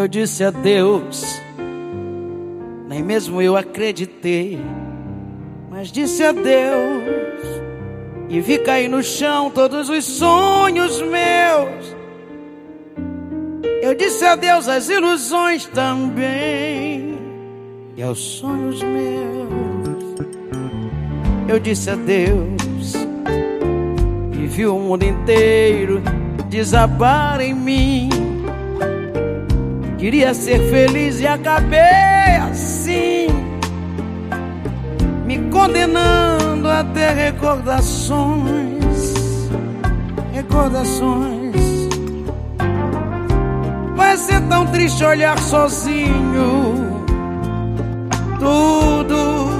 Eu disse a Deus, nem mesmo eu acreditei, mas disse a Deus e vi cair no chão todos os sonhos meus. Eu disse a Deus as ilusões também e aos sonhos meus. Eu disse a Deus e vi o mundo inteiro desabar em mim. Queria ser feliz e acabei assim, me condenando a ter recordações, recordações. Vai ser tão triste olhar sozinho tudo,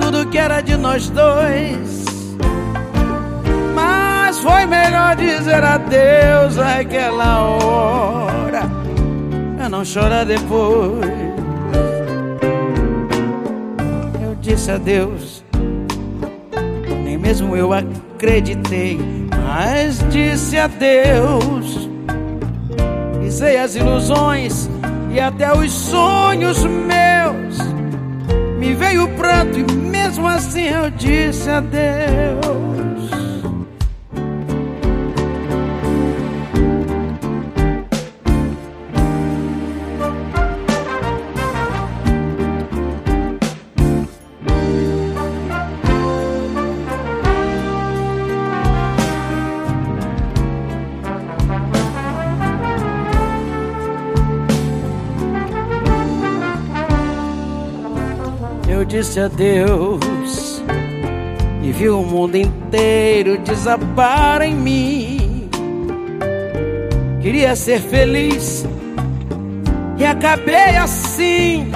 tudo que era de nós dois. Mas foi melhor dizer adeus àquela hora pra não chorar depois. Eu disse adeus, nem mesmo eu acreditei, mas disse adeus. Pisei as ilusões e até os sonhos meus. Me veio o pranto e mesmo assim eu disse adeus. Eu disse adeus e vi o mundo inteiro desabar em mim. Queria ser feliz e acabei assim,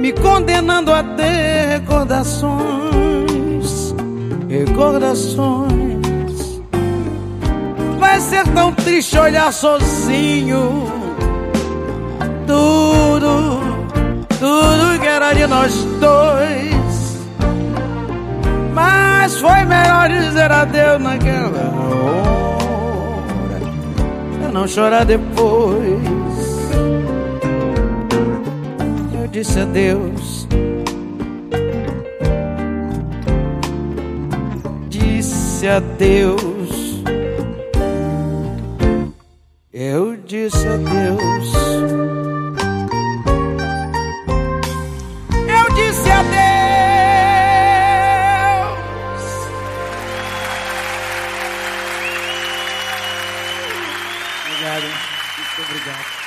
me condenando a ter recordações, recordações. Vai ser tão triste olhar sozinho tudo tudo nós dois. Mas foi melhor dizer adeus naquela hora, pra não chorar depois. Eu disse adeus. Disse adeus. Eu disse adeus. Obrigado. Muito obrigado.